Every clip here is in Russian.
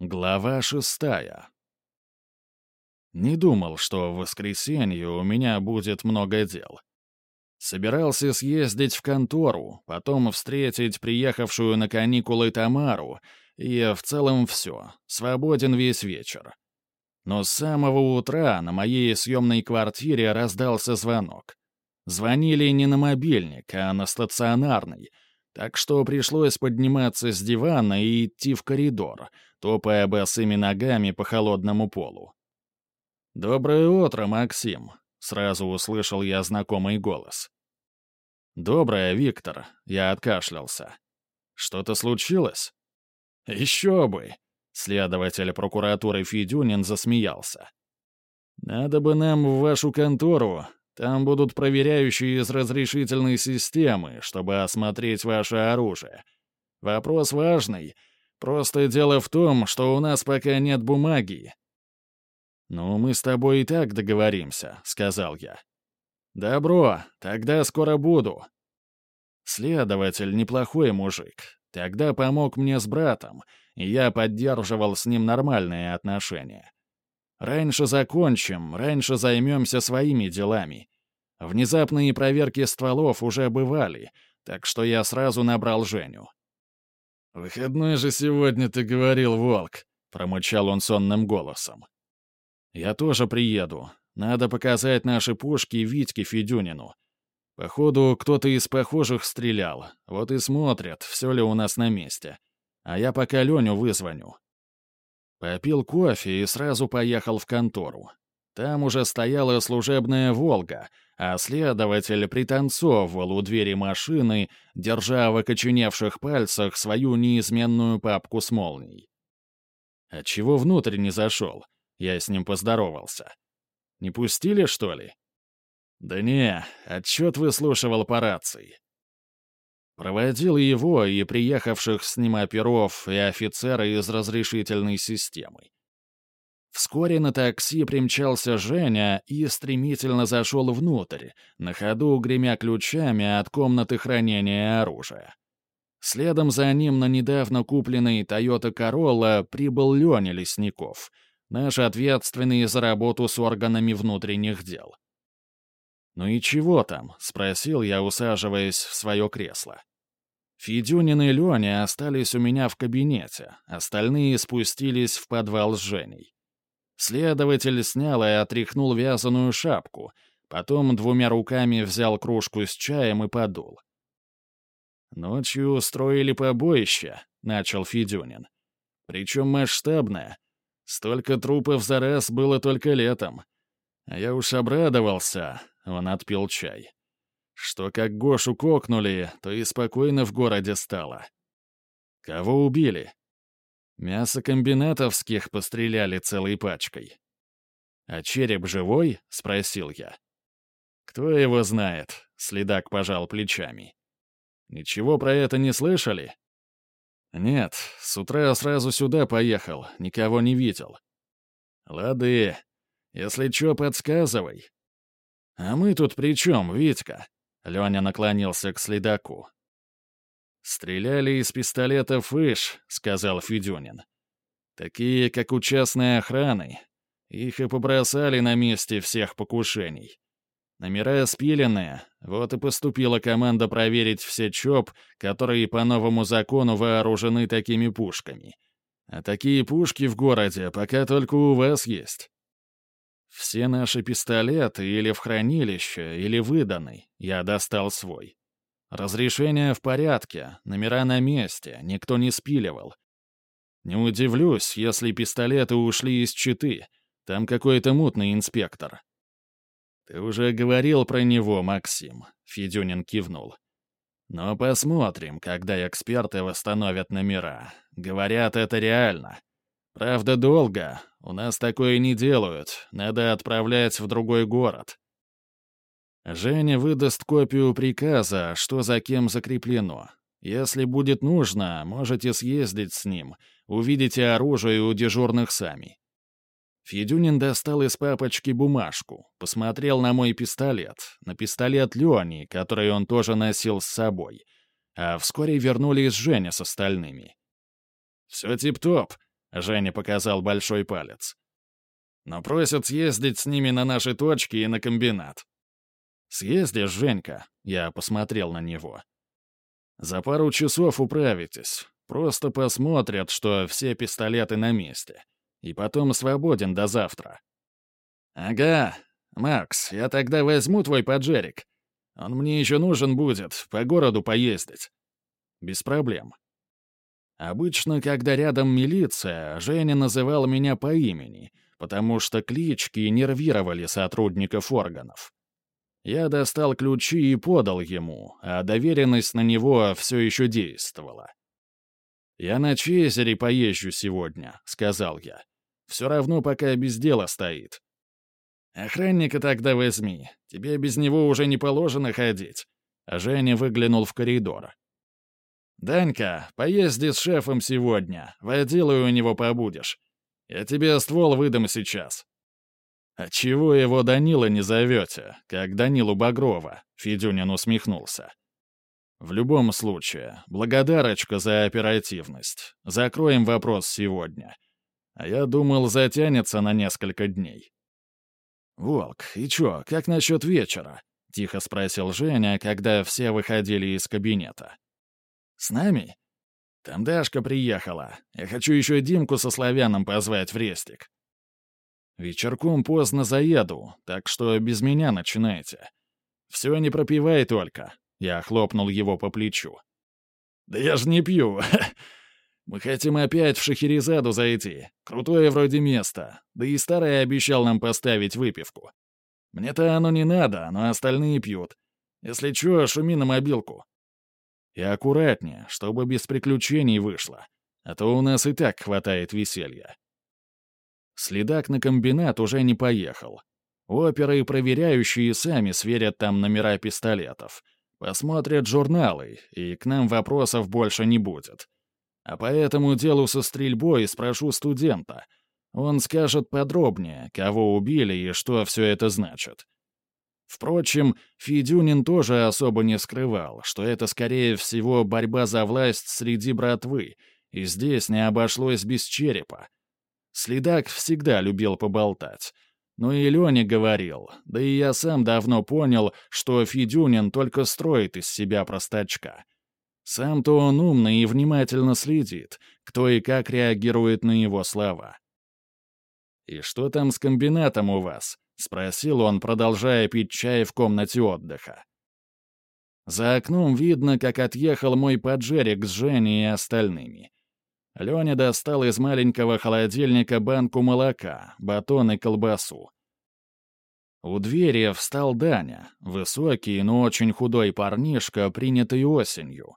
Глава шестая. Не думал, что в воскресенье у меня будет много дел. Собирался съездить в контору, потом встретить приехавшую на каникулы Тамару, и в целом все, свободен весь вечер. Но с самого утра на моей съемной квартире раздался звонок. Звонили не на мобильник, а на стационарный — так что пришлось подниматься с дивана и идти в коридор, топая босыми ногами по холодному полу. «Доброе утро, Максим», — сразу услышал я знакомый голос. «Доброе, Виктор», — я откашлялся. «Что-то случилось?» «Еще бы!» — следователь прокуратуры Федюнин засмеялся. «Надо бы нам в вашу контору, там будут проверяющие из разрешительной системы, чтобы осмотреть ваше оружие. Вопрос важный. Просто дело в том, что у нас пока нет бумаги». «Ну, мы с тобой и так договоримся», — сказал я. «Добро, тогда скоро буду». Следователь неплохой мужик. Тогда помог мне с братом, и я поддерживал с ним нормальные отношения. Раньше закончим, раньше займемся своими делами. Внезапные проверки стволов уже бывали, так что я сразу набрал Женю. «Выходной же сегодня ты говорил, Волк», — промычал он сонным голосом. «Я тоже приеду. Надо показать наши пушки Витьке Федюнину. Походу, кто-то из похожих стрелял. Вот и смотрят, все ли у нас на месте. А я пока Леню вызвоню. Попил кофе и сразу поехал в контору. Там уже стояла служебная «Волга», а следователь пританцовывал у двери машины, держа в окоченевших пальцах свою неизменную папку с молнией. Отчего внутрь не зашел? Я с ним поздоровался. Не пустили, что ли? Да не, отчет выслушивал по рации. Проводил его и приехавших с ним оперов и офицера из разрешительной системы. Вскоре на такси примчался Женя и стремительно зашел внутрь, на ходу гремя ключами от комнаты хранения оружия. Следом за ним на недавно купленный Toyota Corolla прибыл Леня Лесников, наш ответственный за работу с органами внутренних дел. «Ну и чего там?» — спросил я, усаживаясь в свое кресло. Федюнин и Леня остались у меня в кабинете, остальные спустились в подвал с Женей. Следователь снял и отряхнул вязаную шапку, потом двумя руками взял кружку с чаем и подул. «Ночью устроили побоище», — начал Федюнин. «Причем масштабное. Столько трупов за раз было только летом. А я уж обрадовался», — он отпил чай что как Гошу кокнули, то и спокойно в городе стало. Кого убили? Мясокомбинатовских постреляли целой пачкой. «А череп живой?» — спросил я. «Кто его знает?» — следак пожал плечами. «Ничего про это не слышали?» «Нет, с утра сразу сюда поехал, никого не видел». «Лады, если чё, подсказывай». «А мы тут при чем, Витька?» Леня наклонился к следаку. «Стреляли из пистолета «Фыш», — сказал Федюнин. «Такие, как у частной охраны. Их и побросали на месте всех покушений. Номера спиленные, вот и поступила команда проверить все ЧОП, которые по новому закону вооружены такими пушками. А такие пушки в городе пока только у вас есть. Все наши пистолеты или в хранилище, или выданы. Я достал свой. Разрешение в порядке, номера на месте, никто не спиливал. Не удивлюсь, если пистолеты ушли из Читы. Там какой-то мутный инспектор. «Ты уже говорил про него, Максим», — Федюнин кивнул. «Но посмотрим, когда эксперты восстановят номера. Говорят, это реально. Правда, долго. У нас такое не делают. Надо отправлять в другой город. Женя выдаст копию приказа, что за кем закреплено. Если будет нужно, можете съездить с ним. Увидите оружие у дежурных сами. Федюнин достал из папочки бумажку, посмотрел на мой пистолет, на пистолет Лени, который он тоже носил с собой. А вскоре вернулись Женя с остальными. «Все тип-топ», — Женя показал большой палец. «Но просят съездить с ними на наши точки и на комбинат». «Съездишь, Женька?» — я посмотрел на него. «За пару часов управитесь. Просто посмотрят, что все пистолеты на месте. И потом свободен до завтра». «Ага. Макс, я тогда возьму твой поджерик. Он мне еще нужен будет, по городу поездить». «Без проблем». Обычно, когда рядом милиция, Женя называл меня по имени, потому что клички нервировали сотрудников органов. Я достал ключи и подал ему, а доверенность на него все еще действовала. «Я на Чезере поезжу сегодня», — сказал я. «Все равно пока без дела стоит». «Охранника тогда возьми. Тебе без него уже не положено ходить». А Женя выглянул в коридор. «Данька, поезди с шефом сегодня. Водилой у него побудешь. Я тебе ствол выдам сейчас». «А чего его Данила не зовете, как Данилу Багрова?» — Федюнин усмехнулся. «В любом случае, благодарочка за оперативность. Закроем вопрос сегодня. А я думал, затянется на несколько дней». «Волк, и чё, как насчет вечера?» — тихо спросил Женя, когда все выходили из кабинета. «С нами?» «Там Дашка приехала. Я хочу еще Димку со Славяном позвать в рестик». Вечерком поздно заеду, так что без меня начинайте. Все не пропивай только. Я хлопнул его по плечу. Да я же не пью. Мы хотим опять в Шахерезаду зайти. Крутое вроде место. Да и старый обещал нам поставить выпивку. Мне-то оно не надо, но остальные пьют. Если чё, шуми на мобилку. И аккуратнее, чтобы без приключений вышло. А то у нас и так хватает веселья. Следак на комбинат уже не поехал. Оперы и проверяющие сами сверят там номера пистолетов. Посмотрят журналы, и к нам вопросов больше не будет. А по этому делу со стрельбой спрошу студента. Он скажет подробнее, кого убили и что все это значит. Впрочем, Федюнин тоже особо не скрывал, что это, скорее всего, борьба за власть среди братвы, и здесь не обошлось без черепа. Следак всегда любил поболтать. Но и Леня говорил, да и я сам давно понял, что Федюнин только строит из себя простачка. Сам-то он умный и внимательно следит, кто и как реагирует на его слова. «И что там с комбинатом у вас?» — спросил он, продолжая пить чай в комнате отдыха. За окном видно, как отъехал мой поджерик с Женей и остальными. Леня достал из маленького холодильника банку молока, батон и колбасу. У двери встал Даня, высокий, но очень худой парнишка, принятый осенью.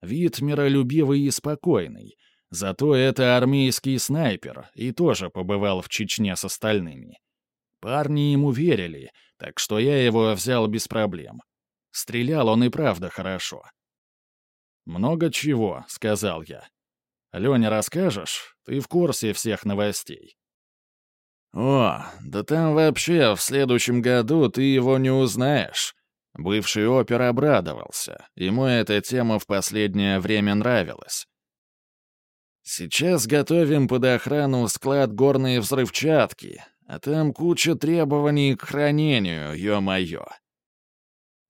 Вид миролюбивый и спокойный, зато это армейский снайпер и тоже побывал в Чечне с остальными. Парни ему верили, так что я его взял без проблем. Стрелял он и правда хорошо. «Много чего», — сказал я. Леня, расскажешь? Ты в курсе всех новостей». «О, да там вообще в следующем году ты его не узнаешь». Бывший опер обрадовался. Ему эта тема в последнее время нравилась. «Сейчас готовим под охрану склад горной взрывчатки, а там куча требований к хранению, ё-моё».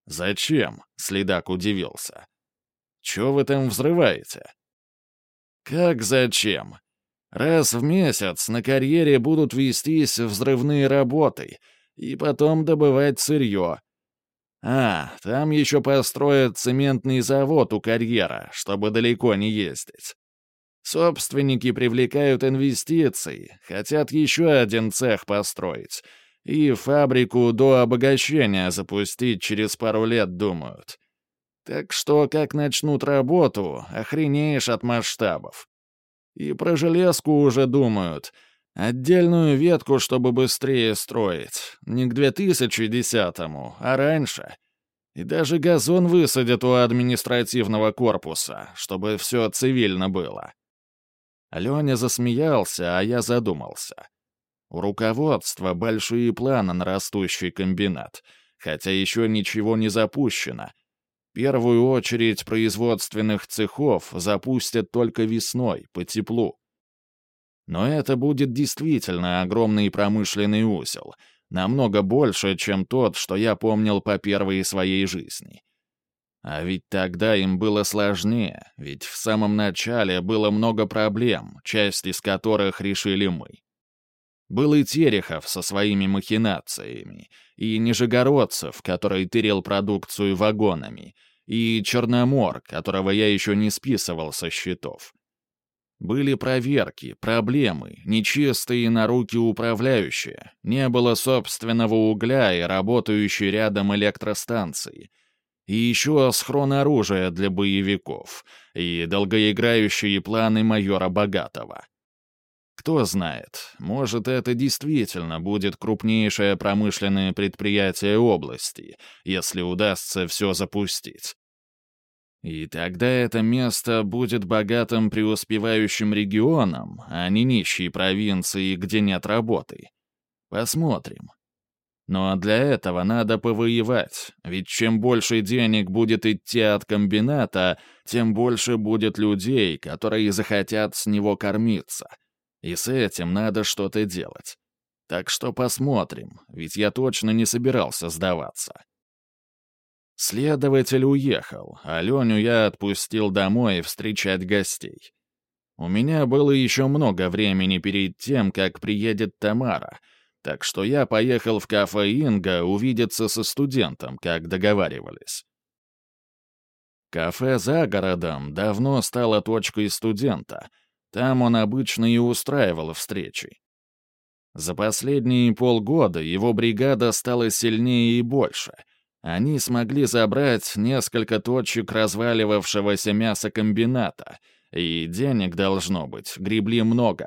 «Зачем?» — следак удивился. «Чё вы там взрываете?» Как зачем? Раз в месяц на карьере будут вестись взрывные работы и потом добывать сырье. А, там еще построят цементный завод у карьера, чтобы далеко не ездить. Собственники привлекают инвестиции, хотят еще один цех построить и фабрику до обогащения запустить через пару лет, думают. Так что, как начнут работу, охренеешь от масштабов. И про железку уже думают. Отдельную ветку, чтобы быстрее строить. Не к 2010-му, а раньше. И даже газон высадят у административного корпуса, чтобы все цивильно было. Леня засмеялся, а я задумался. У руководства большие планы на растущий комбинат, хотя еще ничего не запущено — Первую очередь производственных цехов запустят только весной, по теплу. Но это будет действительно огромный промышленный узел, намного больше, чем тот, что я помнил по первой своей жизни. А ведь тогда им было сложнее, ведь в самом начале было много проблем, часть из которых решили мы. Был и Терехов со своими махинациями, и Нижегородцев, который тырил продукцию вагонами, и Черномор, которого я еще не списывал со счетов. Были проверки, проблемы, нечистые на руки управляющие, не было собственного угля и работающей рядом электростанции. И еще схрон оружия для боевиков и долгоиграющие планы майора Богатого. Кто знает, может, это действительно будет крупнейшее промышленное предприятие области, если удастся все запустить. И тогда это место будет богатым преуспевающим регионом, а не нищей провинцией, где нет работы. Посмотрим. Но для этого надо повоевать, ведь чем больше денег будет идти от комбината, тем больше будет людей, которые захотят с него кормиться. И с этим надо что-то делать. Так что посмотрим, ведь я точно не собирался сдаваться. Следователь уехал, а Леню я отпустил домой встречать гостей. У меня было еще много времени перед тем, как приедет Тамара, так что я поехал в кафе «Инга» увидеться со студентом, как договаривались. Кафе за городом давно стало точкой студента. Там он обычно и устраивал встречи. За последние полгода его бригада стала сильнее и больше — они смогли забрать несколько точек разваливавшегося мясокомбината, и денег, должно быть, гребли много.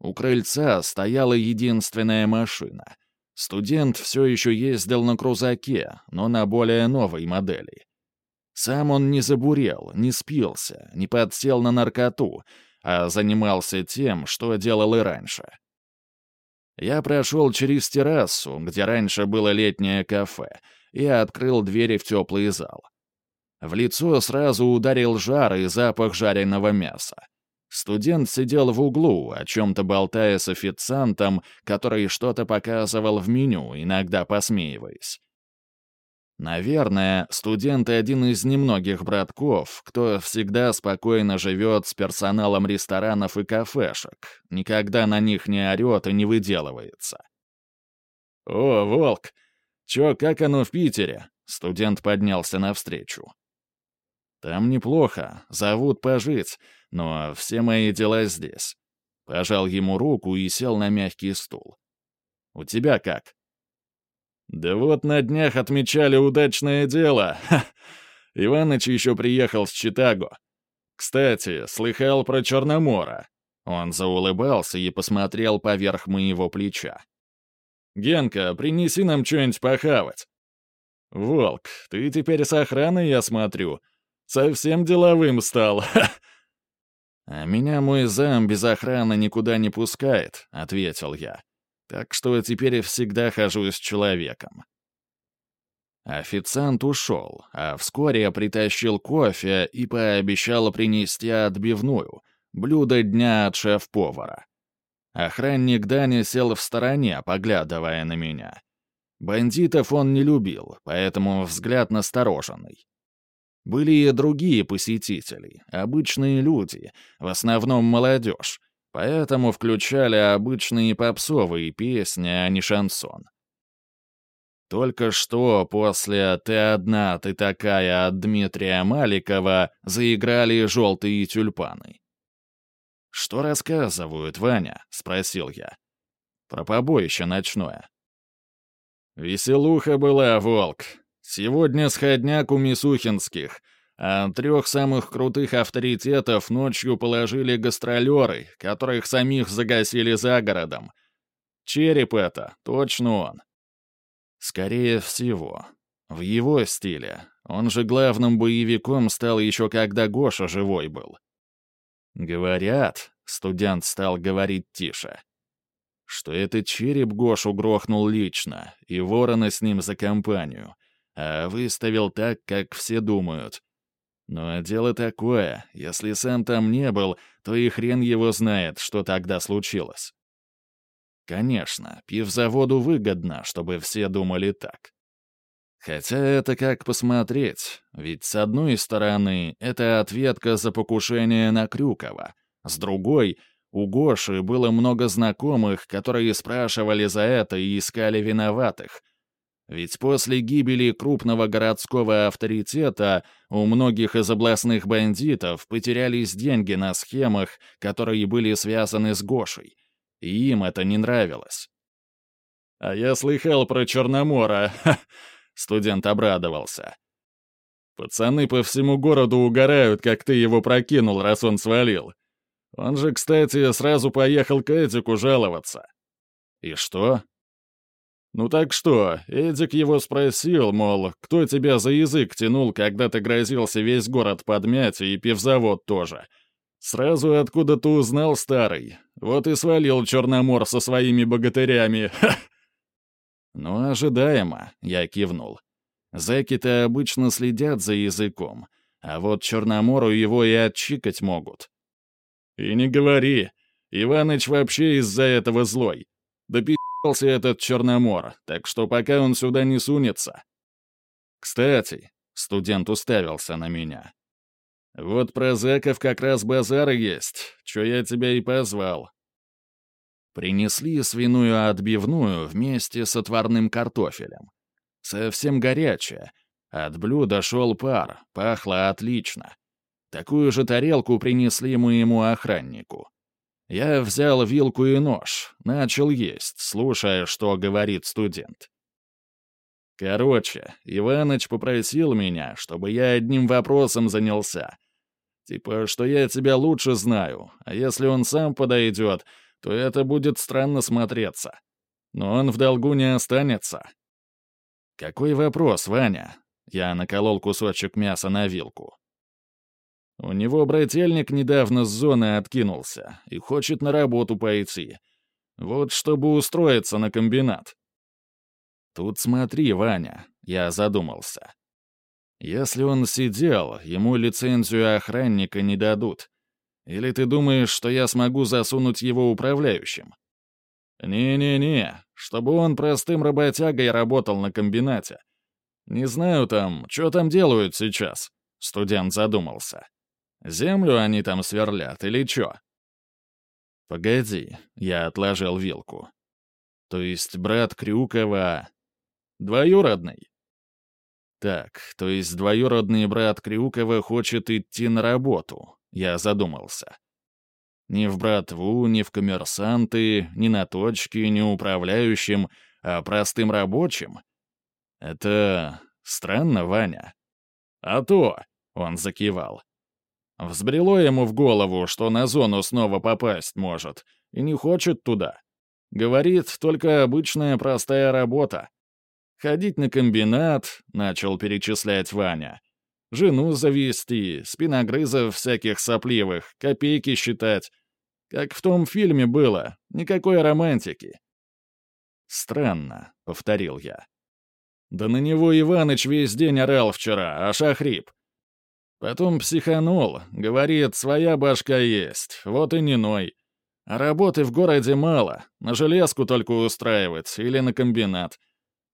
У крыльца стояла единственная машина. Студент все еще ездил на крузаке, но на более новой модели. Сам он не забурел, не спился, не подсел на наркоту, а занимался тем, что делал и раньше. Я прошел через террасу, где раньше было летнее кафе, и открыл двери в теплый зал. В лицо сразу ударил жар и запах жареного мяса. Студент сидел в углу, о чем-то болтая с официантом, который что-то показывал в меню, иногда посмеиваясь. Наверное, студент один из немногих братков, кто всегда спокойно живет с персоналом ресторанов и кафешек, никогда на них не орет и не выделывается. «О, Волк, «Чё, как оно в Питере?» Студент поднялся навстречу. «Там неплохо, зовут пожить, но все мои дела здесь». Пожал ему руку и сел на мягкий стул. «У тебя как?» «Да вот на днях отмечали удачное дело. Ха! Иваныч еще приехал с Читаго. Кстати, слыхал про Черномора». Он заулыбался и посмотрел поверх моего плеча. «Генка, принеси нам что-нибудь похавать». «Волк, ты теперь с охраной, я смотрю. Совсем деловым стал. «А меня мой зам без охраны никуда не пускает», — ответил я. «Так что теперь всегда хожу с человеком». Официант ушел, а вскоре я притащил кофе и пообещал принести отбивную, блюдо дня от шеф-повара. Охранник Дани сел в стороне, поглядывая на меня. Бандитов он не любил, поэтому взгляд настороженный. Были и другие посетители, обычные люди, в основном молодежь, поэтому включали обычные попсовые песни, а не шансон. Только что после «Ты одна, ты такая» от Дмитрия Маликова заиграли «Желтые тюльпаны». «Что рассказывают, Ваня?» — спросил я. «Про побоище ночное». «Веселуха была, волк. Сегодня сходняк у Мисухинских, а трех самых крутых авторитетов ночью положили гастролеры, которых самих загасили за городом. Череп это, точно он». «Скорее всего. В его стиле. Он же главным боевиком стал еще когда Гоша живой был». «Говорят», — студент стал говорить тише, что этот череп Гошу грохнул лично, и ворона с ним за компанию, а выставил так, как все думают. Но дело такое, если сам там не был, то и хрен его знает, что тогда случилось. Конечно, пивзаводу выгодно, чтобы все думали так. Хотя это как посмотреть, ведь с одной стороны, это ответка за покушение на Крюкова, с другой — у Гоши было много знакомых, которые спрашивали за это и искали виноватых, ведь после гибели крупного городского авторитета у многих из областных бандитов потерялись деньги на схемах, которые были связаны с Гошей, и им это не нравилось. «А я слыхал про Черномора», — студент обрадовался. «Пацаны по всему городу угорают, как ты его прокинул, раз он свалил. Он же, кстати, сразу поехал к Эдику жаловаться». «И что?» «Ну так что?» Эдик его спросил, мол, кто тебя за язык тянул, когда ты грозился весь город подмять и пивзавод тоже. Сразу откуда ты узнал старый. Вот и свалил Черномор со своими богатырями. «Ну, ожидаемо», — я кивнул. «Зэки-то обычно следят за языком, а вот Черномору его и отчикать могут». «И не говори. Иваныч вообще из-за этого злой. Да пи*** этот Черномор, так что пока он сюда не сунется. Кстати, студент уставился на меня. Вот про зэков как раз базар есть, что я тебя и позвал. Принесли свиную отбивную вместе с отварным картофелем. Совсем горячая. От блюда шел пар, пахло отлично. Такую же тарелку принесли моему охраннику. Я взял вилку и нож, начал есть, слушая, что говорит студент. Короче, Иваныч попросил меня, чтобы я одним вопросом занялся. Типа, что я тебя лучше знаю, а если он сам подойдет, то это будет странно смотреться. Но он в долгу не останется. «Какой вопрос, Ваня?» Я наколол кусочек мяса на вилку. У него брательник недавно с зоны откинулся и хочет на работу пойти. Вот чтобы устроиться на комбинат. Тут смотри, Ваня, я задумался. Если он сидел, ему лицензию охранника не дадут. Или ты думаешь, что я смогу засунуть его управляющим? Не-не-не, чтобы он простым работягой работал на комбинате. Не знаю там, что там делают сейчас, студент задумался. Землю они там сверлят или чё?» «Погоди», — я отложил вилку. «То есть брат Крюкова... двоюродный?» «Так, то есть двоюродный брат Крюкова хочет идти на работу», — я задумался. «Ни в братву, ни в коммерсанты, ни на точке, ни управляющим, а простым рабочим? Это странно, Ваня?» «А то!» — он закивал. Взбрело ему в голову, что на зону снова попасть может, и не хочет туда. Говорит, только обычная простая работа. Ходить на комбинат, начал перечислять Ваня. Жену завести, спиногрызов всяких сопливых, копейки считать. Как в том фильме было, никакой романтики. «Странно», — повторил я. «Да на него Иваныч весь день орал вчера, аж охрип. Потом психанул, говорит, своя башка есть, вот и не ной. А работы в городе мало, на железку только устраивать или на комбинат.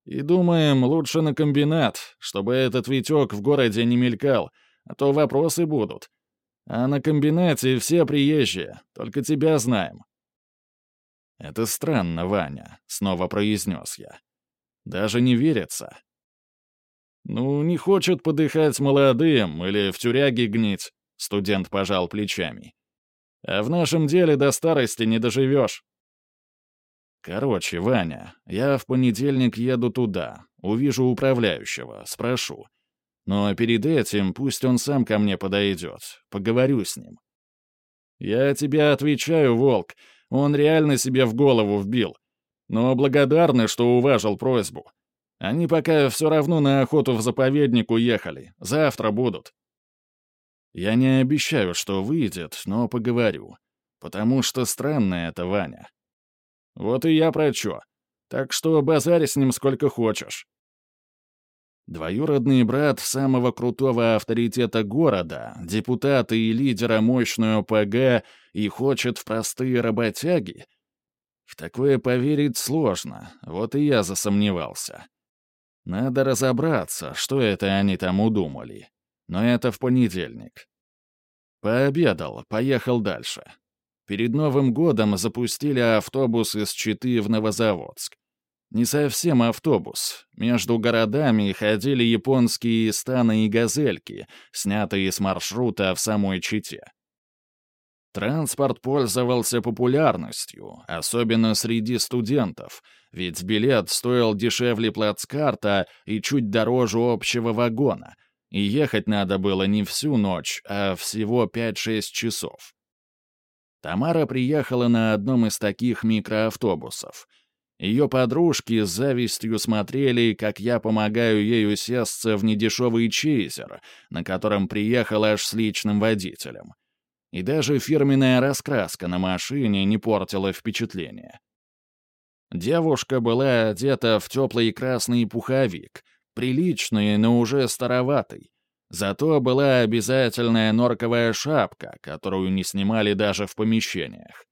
И думаем, лучше на комбинат, чтобы этот Витек в городе не мелькал, а то вопросы будут. А на комбинате все приезжие, только тебя знаем. «Это странно, Ваня», — снова произнес я. «Даже не верится. «Ну, не хочет подыхать молодым или в тюряге гнить», — студент пожал плечами. «А в нашем деле до старости не доживешь». «Короче, Ваня, я в понедельник еду туда, увижу управляющего, спрошу. Но перед этим пусть он сам ко мне подойдет, поговорю с ним». «Я тебе отвечаю, Волк, он реально себе в голову вбил. Но благодарны, что уважил просьбу. Они пока все равно на охоту в заповедник уехали. Завтра будут. Я не обещаю, что выйдет, но поговорю. Потому что странно это, Ваня. Вот и я про чё. Так что базарь с ним сколько хочешь. Двоюродный брат самого крутого авторитета города, депутата и лидера мощной ОПГ и хочет в простые работяги? В такое поверить сложно, вот и я засомневался. Надо разобраться, что это они там удумали. Но это в понедельник. Пообедал, поехал дальше. Перед Новым годом запустили автобус из Читы в Новозаводск. Не совсем автобус. Между городами ходили японские станы и газельки, снятые с маршрута в самой Чите. Транспорт пользовался популярностью, особенно среди студентов, ведь билет стоил дешевле плацкарта и чуть дороже общего вагона, и ехать надо было не всю ночь, а всего 5-6 часов. Тамара приехала на одном из таких микроавтобусов. Ее подружки с завистью смотрели, как я помогаю ей усесться в недешевый чейзер, на котором приехал аж с личным водителем — и даже фирменная раскраска на машине не портила впечатление. Девушка была одета в теплый красный пуховик, приличный, но уже староватый. Зато была обязательная норковая шапка, которую не снимали даже в помещениях.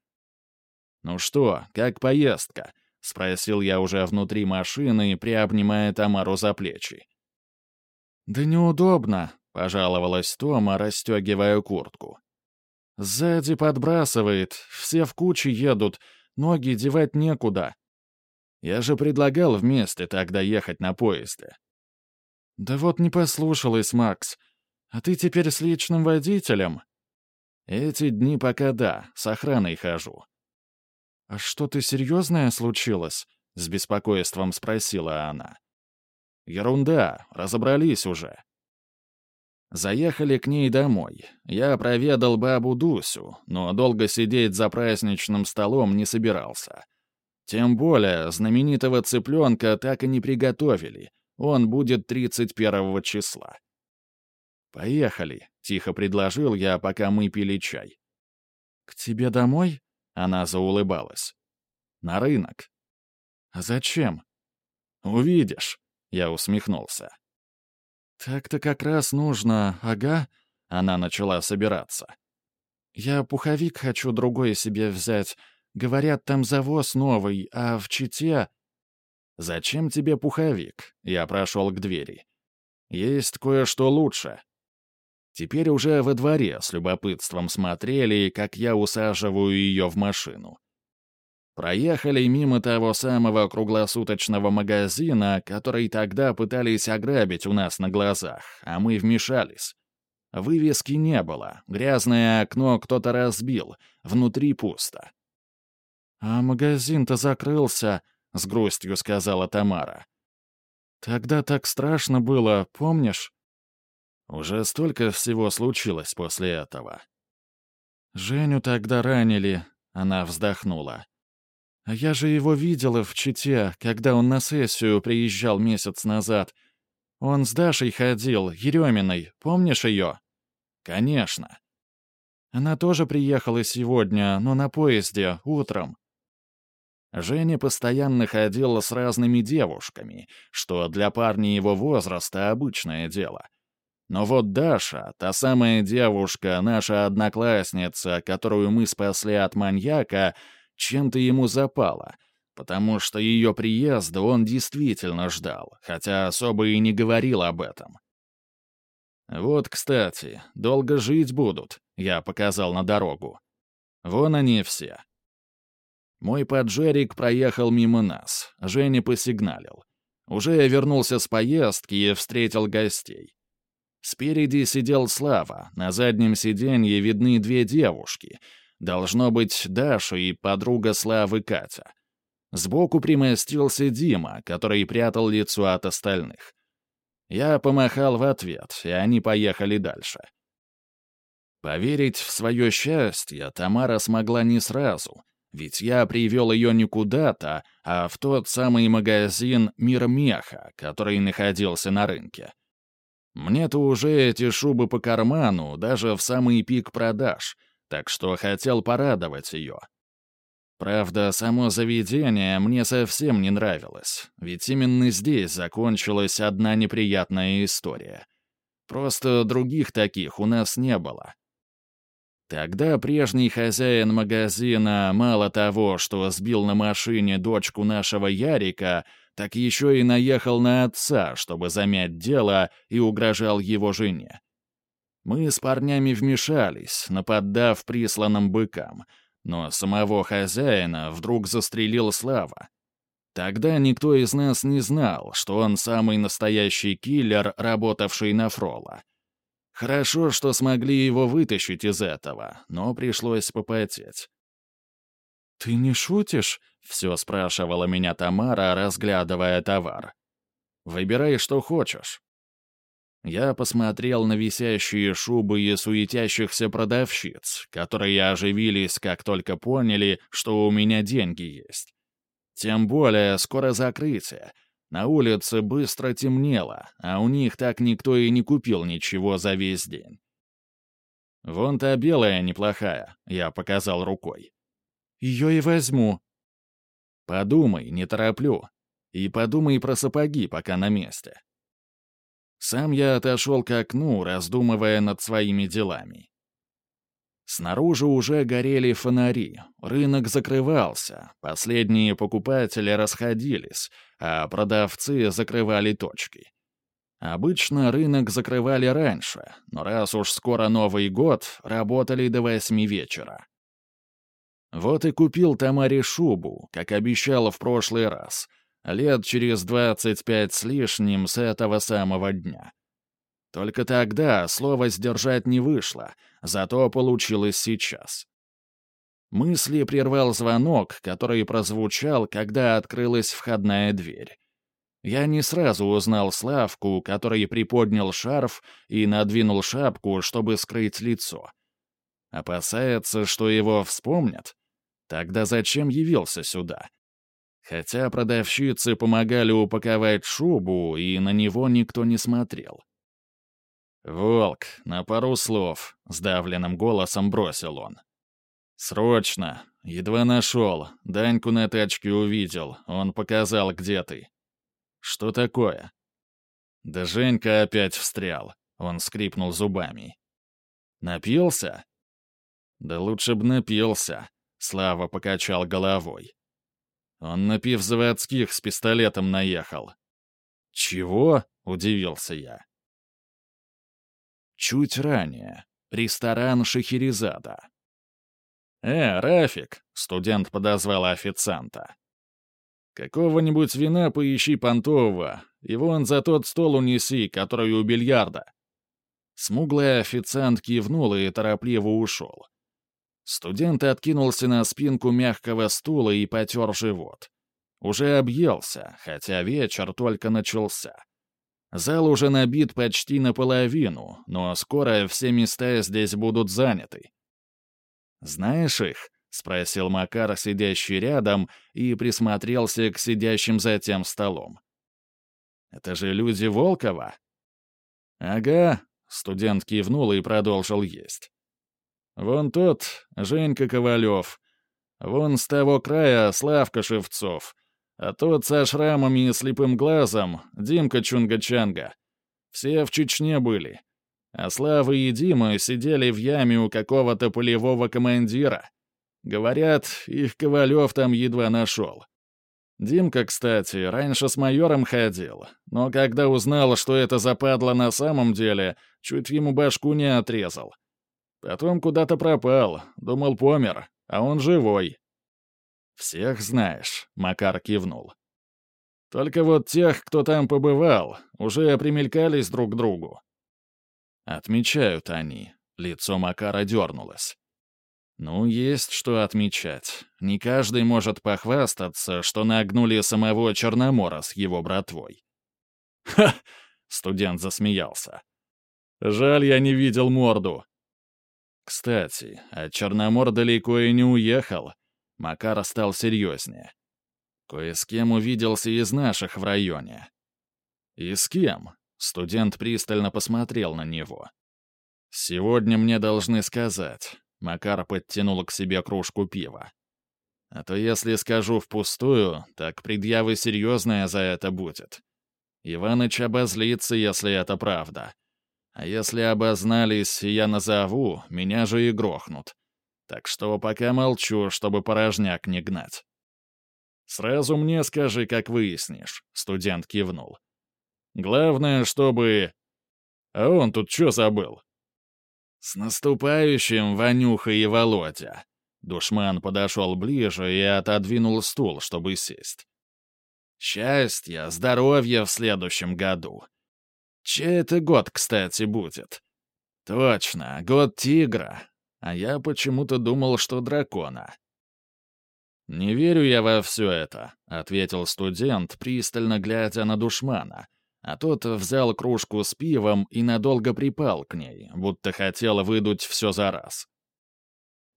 «Ну что, как поездка?» — спросил я уже внутри машины, приобнимая Тамару за плечи. «Да неудобно», — пожаловалась Тома, расстегивая куртку. Сзади подбрасывает, все в куче едут, ноги девать некуда. Я же предлагал вместе тогда ехать на поезде. Да вот не послушалась, Макс. А ты теперь с личным водителем? Эти дни пока да, с охраной хожу. А что-то серьезное случилось? С беспокойством спросила она. Ерунда, разобрались уже. Заехали к ней домой. Я проведал бабу Дусю, но долго сидеть за праздничным столом не собирался. Тем более, знаменитого цыпленка так и не приготовили. Он будет 31 числа. «Поехали», — тихо предложил я, пока мы пили чай. «К тебе домой?» — она заулыбалась. «На рынок». «А зачем?» «Увидишь», — я усмехнулся. «Так-то как раз нужно, ага», — она начала собираться. «Я пуховик хочу другой себе взять. Говорят, там завоз новый, а в Чите...» «Зачем тебе пуховик?» — я прошел к двери. «Есть кое-что лучше». Теперь уже во дворе с любопытством смотрели, как я усаживаю ее в машину. Проехали мимо того самого круглосуточного магазина, который тогда пытались ограбить у нас на глазах, а мы вмешались. Вывески не было, грязное окно кто-то разбил, внутри пусто. «А магазин-то закрылся», — с грустью сказала Тамара. «Тогда так страшно было, помнишь?» Уже столько всего случилось после этого. «Женю тогда ранили», — она вздохнула. А я же его видела в Чите, когда он на сессию приезжал месяц назад. Он с Дашей ходил, Ереминой, помнишь ее? Конечно. Она тоже приехала сегодня, но на поезде, утром. Женя постоянно ходила с разными девушками, что для парня его возраста обычное дело. Но вот Даша, та самая девушка, наша одноклассница, которую мы спасли от маньяка, чем-то ему запало, потому что ее приезда он действительно ждал, хотя особо и не говорил об этом. «Вот, кстати, долго жить будут», — я показал на дорогу. «Вон они все». Мой поджерик проехал мимо нас, Женя посигналил. Уже я вернулся с поездки и встретил гостей. Спереди сидел Слава, на заднем сиденье видны две девушки — Должно быть, Даша и подруга Славы Катя. Сбоку примостился Дима, который прятал лицо от остальных. Я помахал в ответ, и они поехали дальше. Поверить в свое счастье Тамара смогла не сразу, ведь я привел ее не куда-то, а в тот самый магазин «Мир меха», который находился на рынке. Мне-то уже эти шубы по карману, даже в самый пик продаж — так что хотел порадовать ее. Правда, само заведение мне совсем не нравилось, ведь именно здесь закончилась одна неприятная история. Просто других таких у нас не было. Тогда прежний хозяин магазина мало того, что сбил на машине дочку нашего Ярика, так еще и наехал на отца, чтобы замять дело, и угрожал его жене. Мы с парнями вмешались, нападав присланным быкам, но самого хозяина вдруг застрелил Слава. Тогда никто из нас не знал, что он самый настоящий киллер, работавший на Фрола. Хорошо, что смогли его вытащить из этого, но пришлось попотеть. «Ты не шутишь?» — все спрашивала меня Тамара, разглядывая товар. «Выбирай, что хочешь». Я посмотрел на висящие шубы и суетящихся продавщиц, которые оживились, как только поняли, что у меня деньги есть. Тем более скоро закрытие. На улице быстро темнело, а у них так никто и не купил ничего за весь день. «Вон та белая неплохая», — я показал рукой. «Ее и возьму». «Подумай, не тороплю. И подумай про сапоги, пока на месте». Сам я отошел к окну, раздумывая над своими делами. Снаружи уже горели фонари, рынок закрывался, последние покупатели расходились, а продавцы закрывали точки. Обычно рынок закрывали раньше, но раз уж скоро Новый год, работали до восьми вечера. Вот и купил Тамаре шубу, как обещала в прошлый раз — Лет через двадцать пять с лишним с этого самого дня. Только тогда слово сдержать не вышло, зато получилось сейчас. Мысли прервал звонок, который прозвучал, когда открылась входная дверь. Я не сразу узнал Славку, который приподнял шарф и надвинул шапку, чтобы скрыть лицо. Опасается, что его вспомнят? Тогда зачем явился сюда? Хотя продавщицы помогали упаковать шубу, и на него никто не смотрел. «Волк, на пару слов», — сдавленным голосом бросил он. «Срочно! Едва нашел. Даньку на тачке увидел. Он показал, где ты». «Что такое?» «Да Женька опять встрял», — он скрипнул зубами. «Напился?» «Да лучше б напился», — Слава покачал головой. Он на пивзаводских с пистолетом наехал. «Чего?» — удивился я. Чуть ранее. Ресторан Шахерезада. «Э, Рафик!» — студент подозвал официанта. «Какого-нибудь вина поищи понтового, и вон за тот стол унеси, который у бильярда». Смуглый официант кивнул и торопливо ушел. Студент откинулся на спинку мягкого стула и потер живот. Уже объелся, хотя вечер только начался. Зал уже набит почти наполовину, но скоро все места здесь будут заняты. «Знаешь их?» — спросил Макар, сидящий рядом, и присмотрелся к сидящим за тем столом. «Это же люди Волкова?» «Ага», — студент кивнул и продолжил есть. Вон тот, Женька Ковалев. Вон с того края Славка Шевцов. А тот со шрамами и слепым глазом Димка Чунга-Чанга. Все в Чечне были. А Слава и Дима сидели в яме у какого-то полевого командира. Говорят, их Ковалев там едва нашел. Димка, кстати, раньше с майором ходил, но когда узнал, что это западло на самом деле, чуть ему башку не отрезал. Потом куда-то пропал, думал, помер, а он живой. «Всех знаешь», — Макар кивнул. «Только вот тех, кто там побывал, уже примелькались друг к другу». «Отмечают они», — лицо Макара дернулось. «Ну, есть что отмечать. Не каждый может похвастаться, что нагнули самого Черномора с его братвой». «Ха!» — студент засмеялся. «Жаль, я не видел морду. Кстати, а Черномор далеко и не уехал. Макар стал серьезнее. Кое с кем увиделся из наших в районе. И с кем? Студент пристально посмотрел на него. «Сегодня мне должны сказать». Макар подтянул к себе кружку пива. А то если скажу впустую, так предъявы серьезная за это будет. Иваныч обозлится, если это правда. А если обознались, я назову, меня же и грохнут. Так что пока молчу, чтобы порожняк не гнать. «Сразу мне скажи, как выяснишь», — студент кивнул. «Главное, чтобы...» «А он тут что забыл?» «С наступающим, Ванюха и Володя!» Душман подошел ближе и отодвинул стул, чтобы сесть. «Счастья, здоровья в следующем году. Чей это год, кстати, будет?» «Точно, год тигра. А я почему-то думал, что дракона». «Не верю я во все это», — ответил студент, пристально глядя на душмана, а тот взял кружку с пивом и надолго припал к ней, будто хотел выдуть все за раз.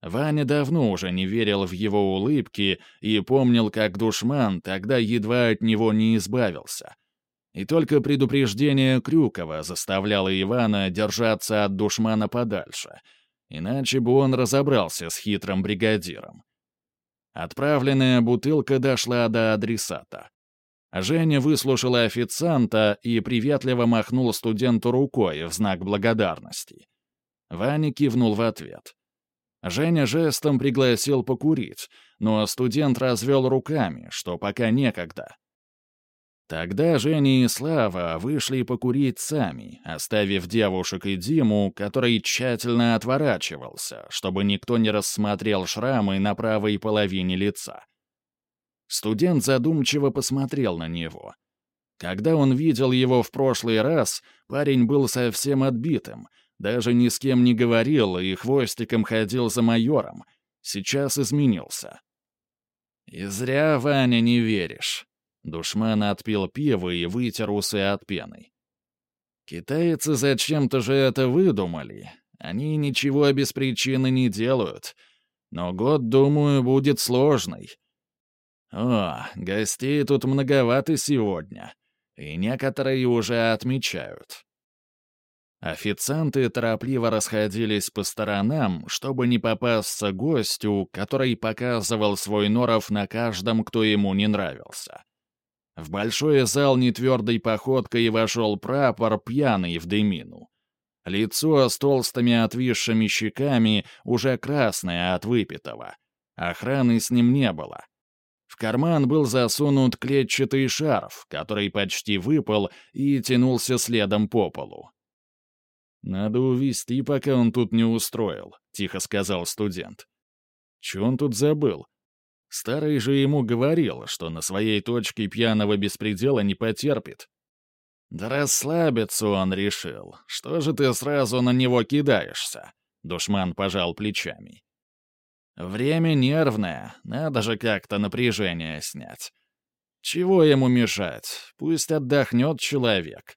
Ваня давно уже не верил в его улыбки и помнил, как душман тогда едва от него не избавился. И только предупреждение Крюкова заставляло Ивана держаться от душмана подальше, иначе бы он разобрался с хитрым бригадиром. Отправленная бутылка дошла до адресата. Женя выслушала официанта и приветливо махнул студенту рукой в знак благодарности. Ваня кивнул в ответ. Женя жестом пригласил покурить, но студент развел руками, что пока некогда. Тогда Женя и Слава вышли покурить сами, оставив девушек и Диму, который тщательно отворачивался, чтобы никто не рассмотрел шрамы на правой половине лица. Студент задумчиво посмотрел на него. Когда он видел его в прошлый раз, парень был совсем отбитым, даже ни с кем не говорил и хвостиком ходил за майором. Сейчас изменился. «И зря, Ваня, не веришь». Душман отпил пиво и вытер усы от пены. «Китайцы зачем-то же это выдумали. Они ничего без причины не делают. Но год, думаю, будет сложный. О, гостей тут многовато сегодня, и некоторые уже отмечают. Официанты торопливо расходились по сторонам, чтобы не попасться гостю, который показывал свой норов на каждом, кто ему не нравился. В большой зал нетвердой походкой вошел прапор, пьяный в дымину. Лицо с толстыми отвисшими щеками, уже красное от выпитого. Охраны с ним не было. В карман был засунут клетчатый шарф, который почти выпал и тянулся следом по полу. «Надо увести, пока он тут не устроил», — тихо сказал студент. «Че он тут забыл? Старый же ему говорил, что на своей точке пьяного беспредела не потерпит». «Да расслабиться он решил. Что же ты сразу на него кидаешься?» Душман пожал плечами. Время нервное, надо же как-то напряжение снять. Чего ему мешать? Пусть отдохнет человек.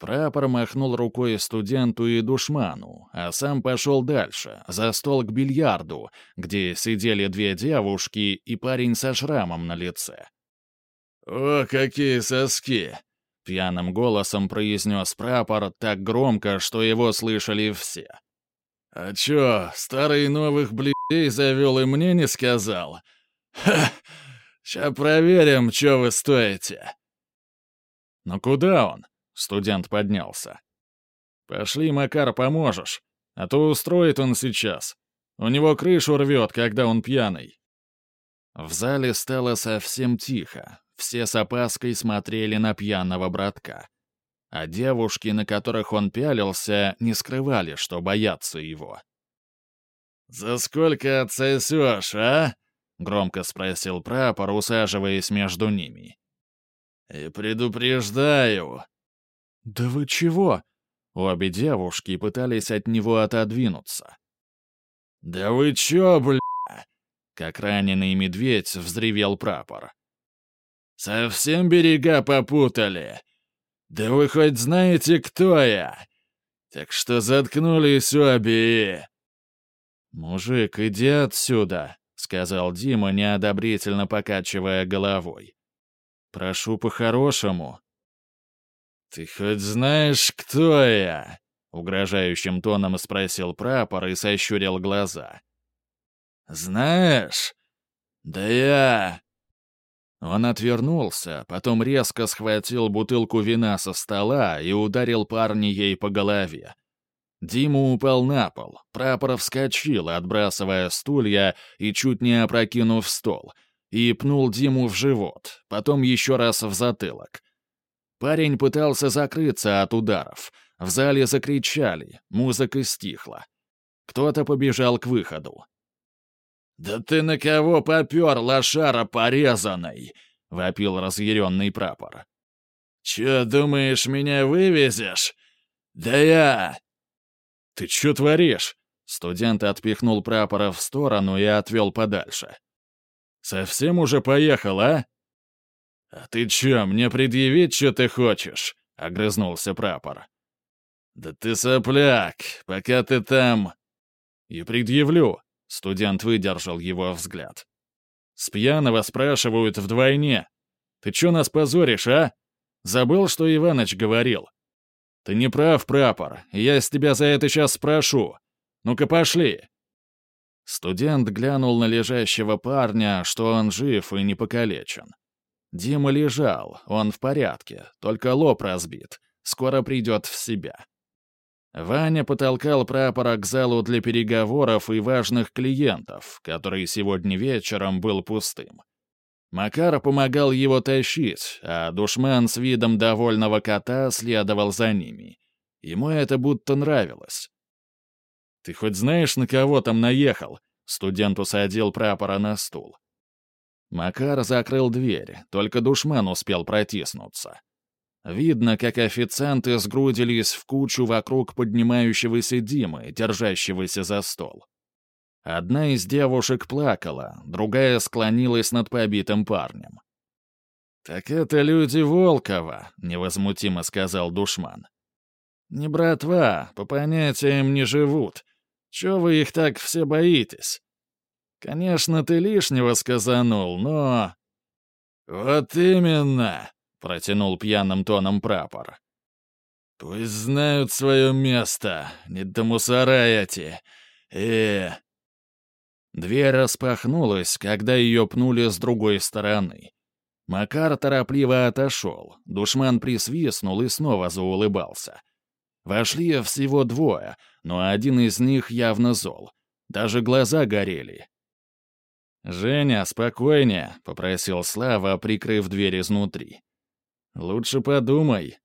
Прапор махнул рукой студенту и душману, а сам пошел дальше, за стол к бильярду, где сидели две девушки и парень со шрамом на лице. «О, какие соски!» — пьяным голосом произнес прапор так громко, что его слышали все. «А чё, старый новых блядей завёл и мне не сказал? Ха! Ща проверим, чё вы стоите!» «Ну куда он?» — студент поднялся. «Пошли, Макар, поможешь, а то устроит он сейчас. У него крышу рвёт, когда он пьяный». В зале стало совсем тихо, все с опаской смотрели на пьяного братка а девушки, на которых он пялился, не скрывали, что боятся его. «За сколько отсосешь, а?» — громко спросил прапор, усаживаясь между ними. «И предупреждаю». «Да вы чего?» Обе девушки пытались от него отодвинуться. «Да вы чё, бля?» Как раненый медведь взревел прапор. «Совсем берега попутали. «Да вы хоть знаете, кто я? Так что заткнулись обе!» «Мужик, иди отсюда!» — сказал Дима, неодобрительно покачивая головой. «Прошу по-хорошему». «Ты хоть знаешь, кто я?» — угрожающим тоном спросил прапор и сощурил глаза. «Знаешь? «Да я...» Он отвернулся, потом резко схватил бутылку вина со стола и ударил парня ей по голове. Дима упал на пол, прапор вскочил, отбрасывая стулья и чуть не опрокинув стол, и пнул Диму в живот, потом еще раз в затылок. Парень пытался закрыться от ударов. В зале закричали, музыка стихла. Кто-то побежал к выходу. «Да ты на кого попер, лошара порезанный?» — вопил разъяренный прапор. «Че, думаешь, меня вывезешь? Да я...» «Ты че творишь?» Студент отпихнул прапора в сторону и отвел подальше. «Совсем уже поехал, а?» «А ты че, мне предъявить, что ты хочешь?» — огрызнулся прапор. «Да ты сопляк, пока ты там...» «И предъявлю», Студент выдержал его взгляд. «С пьяного спрашивают вдвойне. Ты чё нас позоришь, а? Забыл, что Иваныч говорил? Ты не прав, прапор, я с тебя за это сейчас спрошу. Ну-ка пошли!» Студент глянул на лежащего парня, что он жив и не покалечен. Дима лежал, он в порядке, только лоб разбит, скоро придет в себя. Ваня потолкал прапора к залу для переговоров и важных клиентов, который сегодня вечером был пустым. Макар помогал его тащить, а душман с видом довольного кота следовал за ними. Ему это будто нравилось. «Ты хоть знаешь, на кого там наехал?» Студент усадил прапора на стул. Макар закрыл дверь, только душман успел протиснуться. Видно, как официанты сгрудились в кучу вокруг поднимающегося Димы, держащегося за стол. Одна из девушек плакала, другая склонилась над побитым парнем. «Так это люди Волкова», — невозмутимо сказал душман. «Не братва, по понятиям не живут. Чего вы их так все боитесь? Конечно, ты лишнего сказанул, но...» «Вот именно!» — протянул пьяным тоном прапор. «Пусть знают свое место, не до мусора эти. э Дверь распахнулась, когда ее пнули с другой стороны. Макар торопливо отошел, душман присвистнул и снова заулыбался. Вошли всего двое, но один из них явно зол. Даже глаза горели. «Женя, спокойнее», — попросил Слава, прикрыв дверь изнутри. Лучше подумай».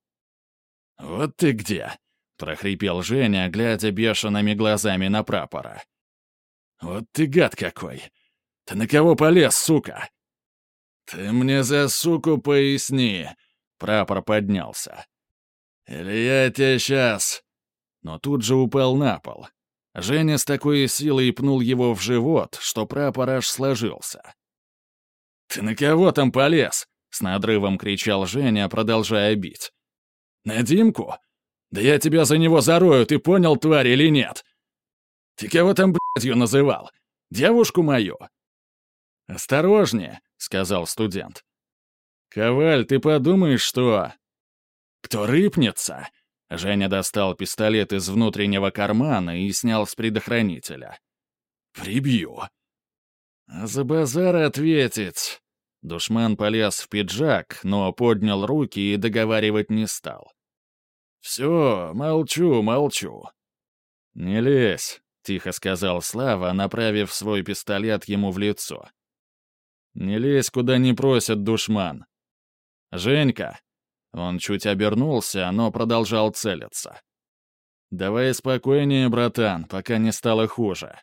«Вот ты где!» — прохрипел Женя, глядя бешеными глазами на прапора. «Вот ты гад какой! Ты на кого полез, сука?» «Ты мне за суку поясни!» — прапор поднялся. «Или я тебя сейчас...» Но тут же упал на пол. Женя с такой силой пнул его в живот, что прапор аж сложился. «Ты на кого там полез?» С надрывом кричал Женя, продолжая бить. «На Димку? Да я тебя за него зарою, ты понял, тварь, или нет? Ты кого там, блядь, ее называл? Девушку мою?» «Осторожнее», — сказал студент. «Коваль, ты подумаешь, что...» «Кто рыпнется?» Женя достал пистолет из внутреннего кармана и снял с предохранителя. «Прибью». «А за базар ответить...» Душман полез в пиджак, но поднял руки и договаривать не стал. «Все, молчу, молчу». «Не лезь», — тихо сказал Слава, направив свой пистолет ему в лицо. «Не лезь, куда не просят душман». «Женька!» Он чуть обернулся, но продолжал целиться. «Давай спокойнее, братан, пока не стало хуже.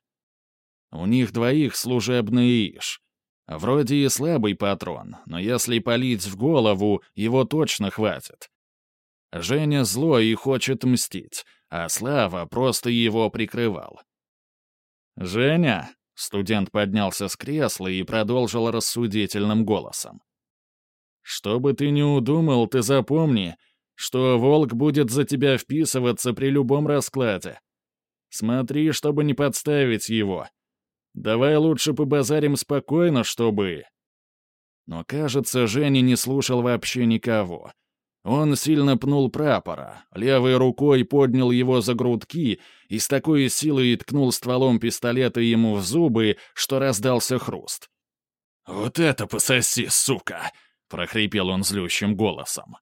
У них двоих служебный иш. Вроде и слабый патрон, но если полить в голову, его точно хватит. Женя злой и хочет мстить, а Слава просто его прикрывал. «Женя!» — студент поднялся с кресла и продолжил рассудительным голосом. «Что бы ты ни удумал, ты запомни, что волк будет за тебя вписываться при любом раскладе. Смотри, чтобы не подставить его, Давай лучше побазарим спокойно, чтобы...» Но, кажется, Женя не слушал вообще никого. Он сильно пнул прапора, левой рукой поднял его за грудки и с такой силой ткнул стволом пистолета ему в зубы, что раздался хруст. «Вот это пососи, сука!» — прохрипел он злющим голосом.